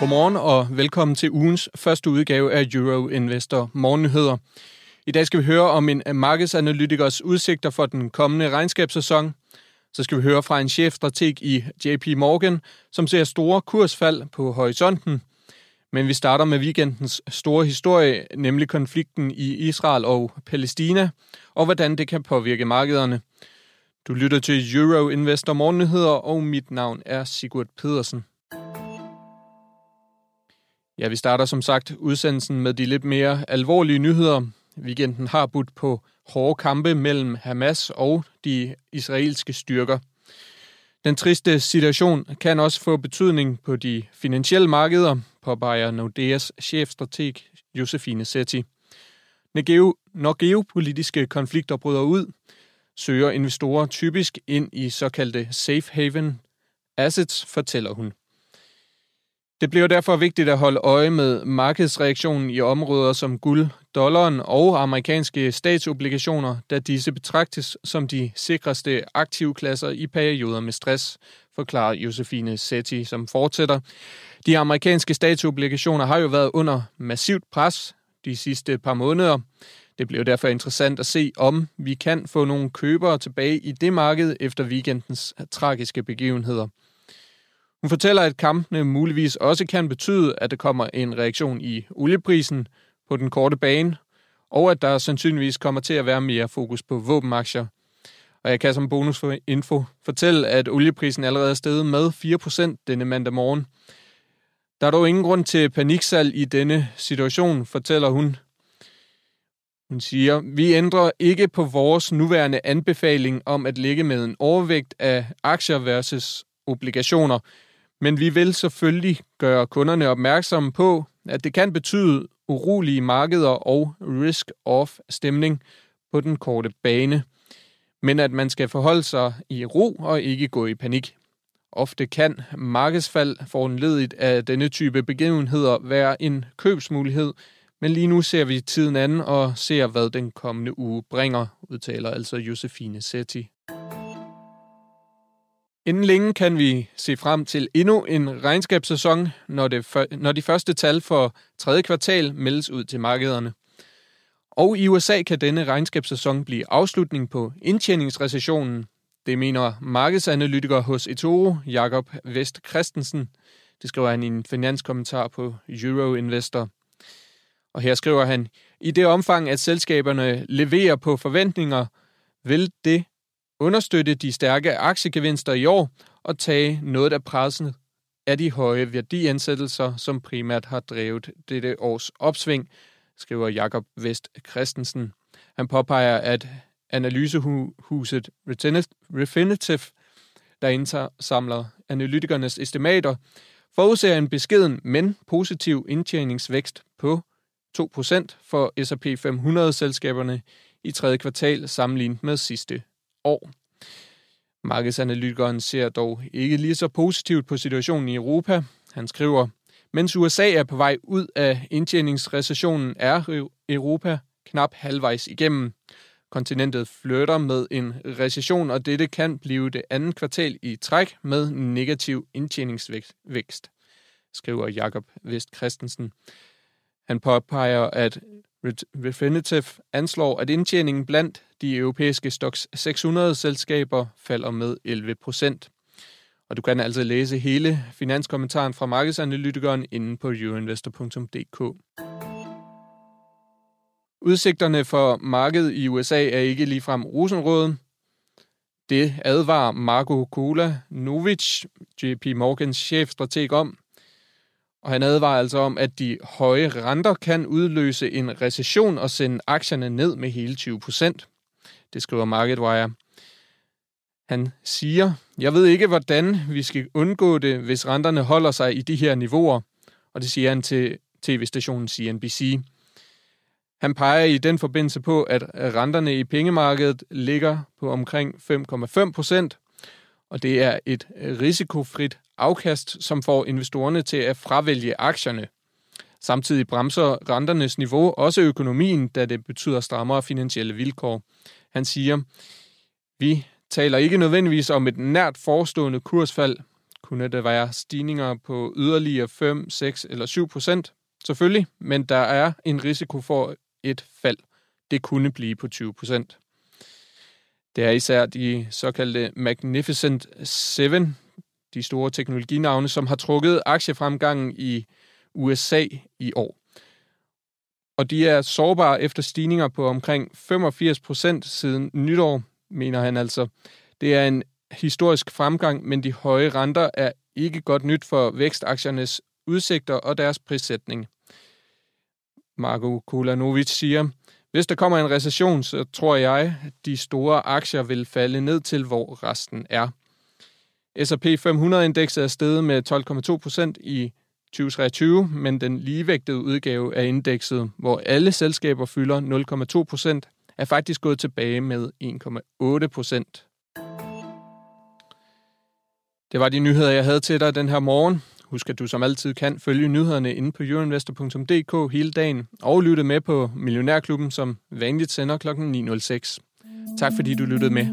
Godmorgen og velkommen til ugens første udgave af Euro Investor Morgennyheder. I dag skal vi høre om en markedsanalytikers udsigter for den kommende regnskabssæson. Så skal vi høre fra en chefstrateg i JP Morgan, som ser store kursfald på horisonten. Men vi starter med weekendens store historie, nemlig konflikten i Israel og Palæstina, og hvordan det kan påvirke markederne. Du lytter til Euro Investor Morgennyheder, og mit navn er Sigurd Pedersen. Ja, vi starter som sagt udsendelsen med de lidt mere alvorlige nyheder. Weekenden har budt på hårde kampe mellem Hamas og de israelske styrker. Den triste situation kan også få betydning på de finansielle markeder, påpeger Nordeas chefstrateg Josefine Setti. Når geopolitiske konflikter bryder ud, søger investorer typisk ind i såkaldte safe haven assets, fortæller hun. Det bliver derfor vigtigt at holde øje med markedsreaktionen i områder som guld, dollaren og amerikanske statsobligationer, da disse betragtes som de sikreste aktivklasser i perioder med stress, forklarer Josefine Setti, som fortsætter. De amerikanske statsobligationer har jo været under massivt pres de sidste par måneder. Det bliver derfor interessant at se, om vi kan få nogle købere tilbage i det marked efter weekendens tragiske begivenheder. Hun fortæller, at kampene muligvis også kan betyde, at der kommer en reaktion i olieprisen på den korte bane, og at der sandsynligvis kommer til at være mere fokus på våbenaktier. Og jeg kan som bonus for info fortælle, at olieprisen allerede er steget med 4% denne mandag morgen. Der er dog ingen grund til paniksalg i denne situation, fortæller hun. Hun siger, vi ændrer ikke på vores nuværende anbefaling om at ligge med en overvægt af aktier versus obligationer, men vi vil selvfølgelig gøre kunderne opmærksomme på, at det kan betyde urolige markeder og risk-off stemning på den korte bane, men at man skal forholde sig i ro og ikke gå i panik. Ofte kan markedsfald foranledigt af denne type begivenheder være en købsmulighed, men lige nu ser vi tiden anden og ser, hvad den kommende uge bringer, udtaler altså Josefine Setti. Inden længe kan vi se frem til endnu en regnskabssæson, når, det, når de første tal for tredje kvartal meldes ud til markederne. Og i USA kan denne regnskabssæson blive afslutning på indtjeningsrecessionen. Det mener markedsanalytiker hos eToro, Jakob Vest Christensen. Det skriver han i en finanskommentar på Euro Investor. Og her skriver han, i det omfang, at selskaberne leverer på forventninger, vil det understøtte de stærke aktiegevinster i år og tage noget af pressen af de høje værdiansættelser, som primært har drevet dette års opsving, skriver Jakob Vest Christensen. Han påpeger, at analysehuset Refinitiv, der indsamler analytikernes estimater, forudser en beskeden, men positiv indtjeningsvækst på 2% for S&P 500-selskaberne i tredje kvartal sammenlignet med sidste år. Markedsanalytikeren ser dog ikke lige så positivt på situationen i Europa. Han skriver, mens USA er på vej ud af indtjeningsrecessionen, er Europa knap halvvejs igennem. Kontinentet flytter med en recession, og dette kan blive det andet kvartal i træk med negativ indtjeningsvækst, skriver Jakob Vest Christensen. Han påpeger, at Refinitiv anslår, at indtjeningen blandt de europæiske Stox 600-selskaber falder med 11 procent. Og du kan altså læse hele finanskommentaren fra markedsanalytikeren inde på euroinvestor.dk. Udsigterne for markedet i USA er ikke ligefrem rosenrøde. Det advarer Marco Cola Novic, JP Morgans chefstrateg om, og han advarer altså om, at de høje renter kan udløse en recession og sende aktierne ned med hele 20 procent. Det skriver MarketWire. Han siger, jeg ved ikke, hvordan vi skal undgå det, hvis renterne holder sig i de her niveauer. Og det siger han til tv-stationen CNBC. Han peger i den forbindelse på, at renterne i pengemarkedet ligger på omkring 5,5 procent, og det er et risikofrit afkast, som får investorerne til at fravælge aktierne. Samtidig bremser renternes niveau også økonomien, da det betyder strammere finansielle vilkår. Han siger, vi taler ikke nødvendigvis om et nært forestående kursfald. kunne der være stigninger på yderligere 5, 6 eller 7 procent. Selvfølgelig, men der er en risiko for et fald. Det kunne blive på 20 procent. Det er især de såkaldte Magnificent Seven, de store teknologinavne, som har trukket aktiefremgangen i USA i år. Og de er sårbare efter stigninger på omkring 85 procent siden nytår, mener han altså. Det er en historisk fremgang, men de høje renter er ikke godt nyt for vækstaktiernes udsigter og deres prissætning. Marko Kolanovic siger, hvis der kommer en recession, så tror jeg, at de store aktier vil falde ned til, hvor resten er. S&P 500-indekset er steget med 12,2 procent i 2023, men den ligevægtede udgave af indekset, hvor alle selskaber fylder 0,2 procent, er faktisk gået tilbage med 1,8 procent. Det var de nyheder, jeg havde til dig den her morgen. Husk, at du som altid kan følge nyhederne inde på euroinvestor.dk hele dagen og lytte med på Millionærklubben, som vanligt sender kl. 9.06. Tak fordi du lyttede med.